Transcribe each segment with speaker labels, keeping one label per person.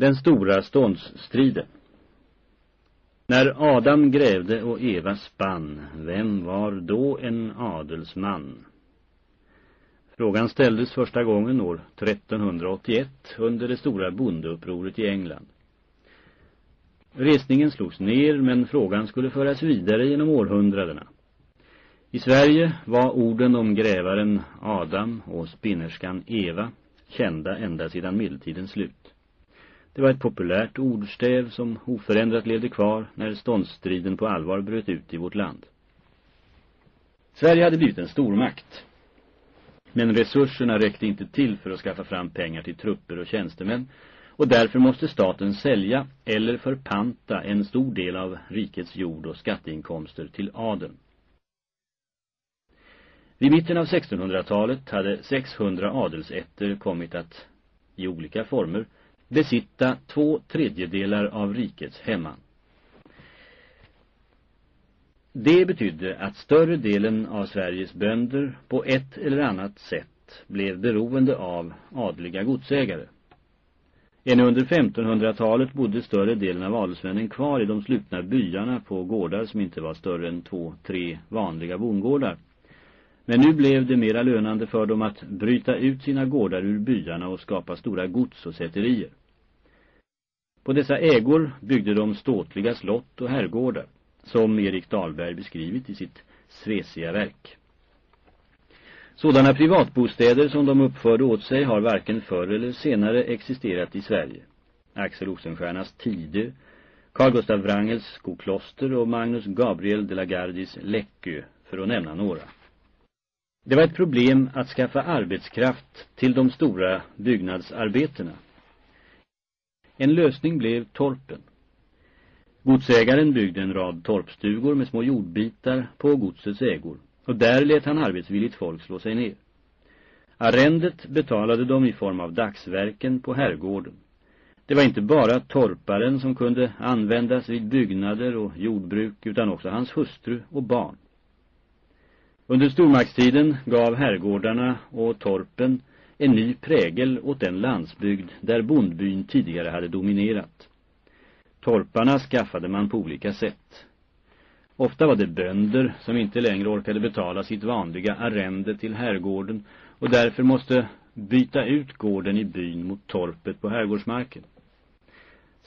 Speaker 1: Den stora ståndsstriden När Adam grävde och Eva spann, vem var då en adelsman? Frågan ställdes första gången år 1381 under det stora bondeupproret i England. Resningen slogs ner men frågan skulle föras vidare genom århundradena. I Sverige var orden om grävaren Adam och spinnerskan Eva kända ända sedan medeltidens slut. Det var ett populärt ordstäv som oförändrat levde kvar när ståndsstriden på allvar bröt ut i vårt land. Sverige hade blivit en stormakt. Men resurserna räckte inte till för att skaffa fram pengar till trupper och tjänstemän och därför måste staten sälja eller förpanta en stor del av rikets jord- och skatteinkomster till adeln. Vid mitten av 1600-talet hade 600 adelsätter kommit att, i olika former, besitta två tredjedelar av rikets hemman. Det betydde att större delen av Sveriges bönder på ett eller annat sätt blev beroende av adliga godsägare. Ännu under 1500-talet bodde större delen av adelsmännen kvar i de slutna byarna på gårdar som inte var större än två, tre vanliga bondgårdar. Men nu blev det mera lönande för dem att bryta ut sina gårdar ur byarna och skapa stora gods och sätterier. På dessa ägor byggde de ståtliga slott och herrgårdar, som Erik Dahlberg beskrivit i sitt svesiga verk. Sådana privatbostäder som de uppförde åt sig har varken förr eller senare existerat i Sverige. Axel Osenstiernas Tidö, Carl Gustav Wrangels Skokloster och Magnus Gabriel de la Gardis Läckö, för att nämna några. Det var ett problem att skaffa arbetskraft till de stora byggnadsarbetena. En lösning blev torpen. Godsägaren byggde en rad torpstugor med små jordbitar på godsets ägor och där lät han arbetsvilligt folk slå sig ner. Arrendet betalade de i form av dagsverken på herrgården. Det var inte bara torparen som kunde användas vid byggnader och jordbruk utan också hans hustru och barn. Under stormaktstiden gav herrgårdarna och torpen en ny prägel åt den landsbygd där bondbyn tidigare hade dominerat. Torparna skaffade man på olika sätt. Ofta var det bönder som inte längre orkade betala sitt vanliga arrende till herrgården och därför måste byta ut gården i byn mot torpet på herrgårdsmarken.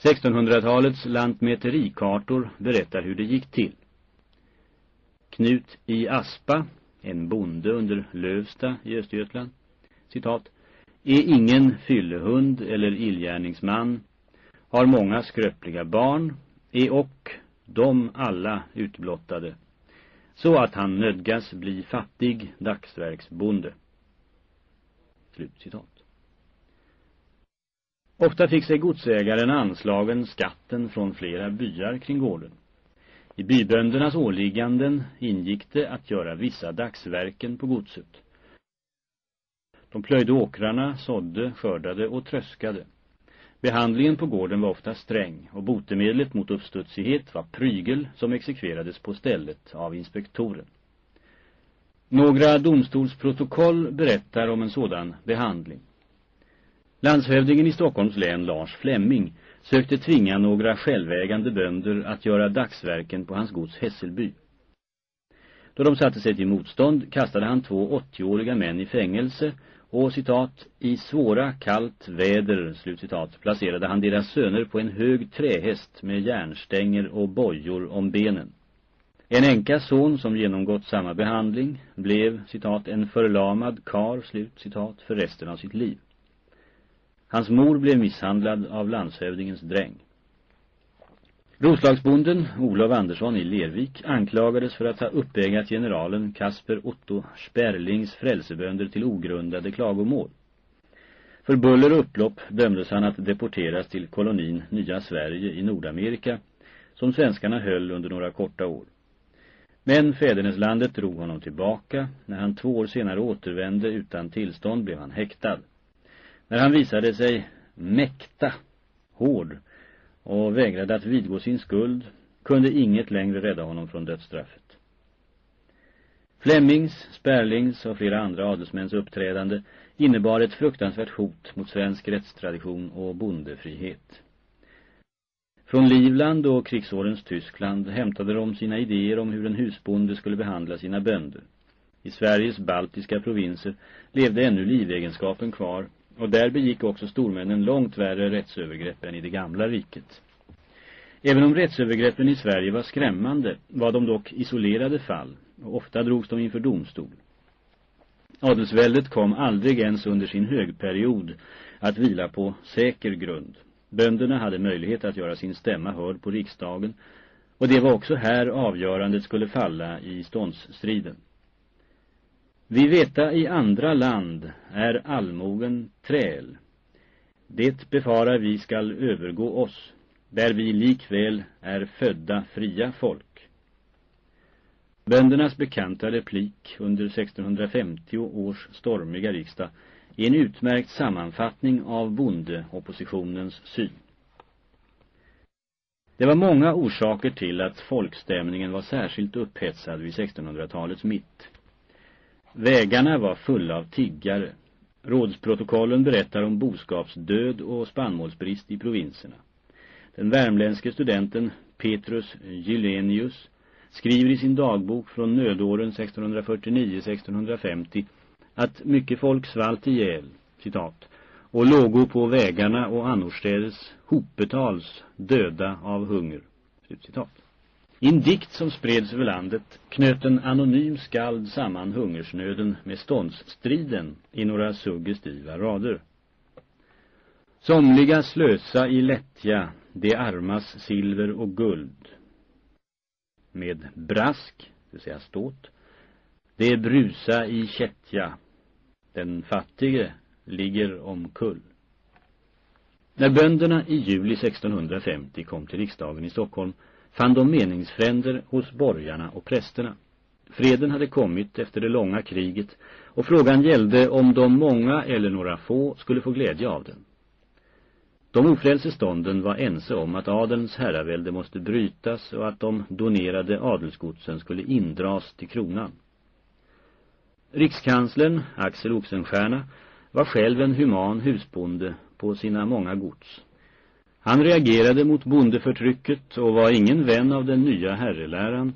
Speaker 1: 1600-talets lantmäterikartor berättar hur det gick till. Knut i Aspa, en bonde under Lövsta i Östergötland, citat, är ingen fyllehund eller illgärningsman, har många skröpliga barn, är och de alla utblottade, så att han nödgas bli fattig dagsverksbonde. Slut citat. Ofta fick sig godsägaren anslagen skatten från flera byar kring gården. I byböndernas åligganden ingick det att göra vissa dagsverken på godset. De plöjde åkrarna, sådde, skördade och tröskade. Behandlingen på gården var ofta sträng och botemedlet mot uppstudsighet var prygel som exekverades på stället av inspektoren. Några domstolsprotokoll berättar om en sådan behandling. Landshövdingen i Stockholms län, Lars Flemming, sökte tvinga några självägande bönder att göra dagsverken på hans gods Hässelby. Då de satte sig till motstånd kastade han två 80-åriga män i fängelse och citat, i svåra kallt väder, slutcitat, placerade han deras söner på en hög trähäst med järnstänger och bojor om benen. En enka son som genomgått samma behandling blev, citat, en förlamad kar, slut, citat, för resten av sitt liv. Hans mor blev misshandlad av landshövdingens dräng. Roslagsbonden Olof Andersson i Lervik anklagades för att ha uppägat generalen Kasper Otto Sperlings frälsebönder till ogrundade klagomål. För buller och upplopp dömdes han att deporteras till kolonin Nya Sverige i Nordamerika, som svenskarna höll under några korta år. Men fäderneslandet drog honom tillbaka. När han två år senare återvände utan tillstånd blev han häktad. När han visade sig mäkta, hård och vägrade att vidgå sin skuld kunde inget längre rädda honom från dödsstraffet. Flemmings, Sperlings och flera andra adelsmäns uppträdande innebar ett fruktansvärt hot mot svensk rättstradition och bondefrihet. Från Livland och krigsårens Tyskland hämtade de sina idéer om hur en husbonde skulle behandla sina bönder. I Sveriges baltiska provinser levde ännu livegenskapen kvar och där begick också stormännen långt värre rättsövergrepp än i det gamla riket. Även om rättsövergreppen i Sverige var skrämmande var de dock isolerade fall och ofta drogs de inför domstol. Adelsväldet kom aldrig ens under sin högperiod att vila på säker grund. Bönderna hade möjlighet att göra sin stämma hörd på riksdagen och det var också här avgörandet skulle falla i ståndsstriden. Vi veta i andra land är allmogen träl. Det befarar vi skall övergå oss, där vi likväl är födda fria folk. Böndernas bekanta replik under 1650 års stormiga riksdag är en utmärkt sammanfattning av bondeoppositionens syn. Det var många orsaker till att folkstämningen var särskilt upphetsad vid 1600-talets mitt. Vägarna var fulla av tiggare. Rådsprotokollen berättar om boskapsdöd och spannmålsbrist i provinserna. Den värmländske studenten Petrus Gylenius skriver i sin dagbok från nödåren 1649-1650 att mycket folk svalt ihjäl, citat, och lågo på vägarna och annorstädes hopetals döda av hunger, slutcitat. I en dikt som spreds över landet knöt en anonym skald samman hungersnöden med ståndsstriden i några suggestiva rader. Somliga slösa i lättja de armas silver och guld. Med brask, det vill säga ståt, det brusa i kättja, den fattige ligger omkull. När bönderna i juli 1650 kom till riksdagen i Stockholm fann de meningsfränder hos borgarna och prästerna. Freden hade kommit efter det långa kriget och frågan gällde om de många eller några få skulle få glädje av den. De ofrälse stånden var ense om att adelns herravälde måste brytas och att de donerade adelsgodsen skulle indras till kronan. Rikskanslern Axel Oxenstierna var själv en human husbonde på sina många gods. Han reagerade mot bondeförtrycket och var ingen vän av den nya herreläran,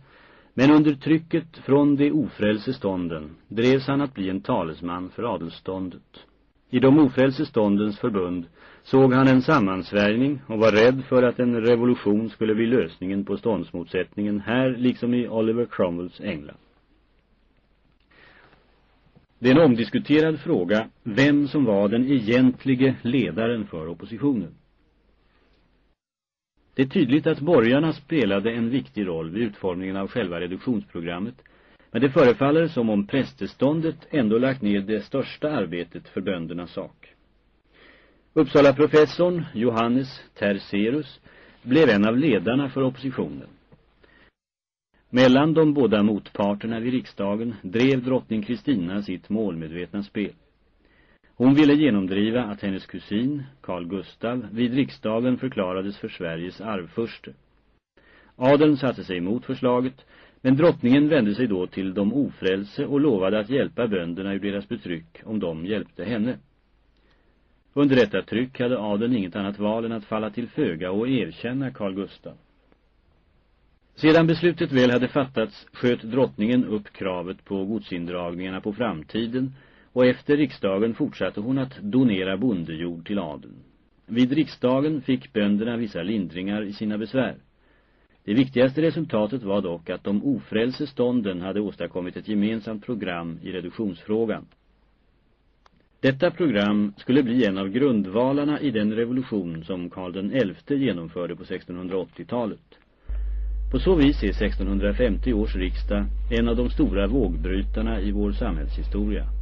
Speaker 1: men under trycket från de ofrälse stånden drevs han att bli en talesman för adelståndet. I de ofrälse ståndens förbund såg han en sammansvärjning och var rädd för att en revolution skulle bli lösningen på ståndsmotsättningen här liksom i Oliver Cromwells England. Det är en omdiskuterad fråga vem som var den egentlige ledaren för oppositionen. Det är tydligt att borgarna spelade en viktig roll vid utformningen av själva reduktionsprogrammet, men det förefaller som om prästeståndet ändå lagt ner det största arbetet för böndernas sak. Uppsala professorn Johannes Terserus blev en av ledarna för oppositionen. Mellan de båda motparterna vid riksdagen drev drottning Kristina sitt målmedvetna spel. Hon ville genomdriva att hennes kusin, Carl Gustav, vid riksdagen förklarades för Sveriges arvförste. Adeln satte sig emot förslaget, men drottningen vände sig då till de ofrälse och lovade att hjälpa bönderna ur deras betryck om de hjälpte henne. Under detta tryck hade adeln inget annat val än att falla till föga och erkänna Carl Gustav. Sedan beslutet väl hade fattats sköt drottningen upp kravet på godsindragningarna på framtiden och efter riksdagen fortsatte hon att donera bondejord till adeln. Vid riksdagen fick bönderna vissa lindringar i sina besvär. Det viktigaste resultatet var dock att de ofrälse stånden hade åstadkommit ett gemensamt program i reduktionsfrågan. Detta program skulle bli en av grundvalarna i den revolution som Karl XI genomförde på 1680-talet. På så vis är 1650 års riksdag en av de stora vågbrytarna i vår samhällshistoria.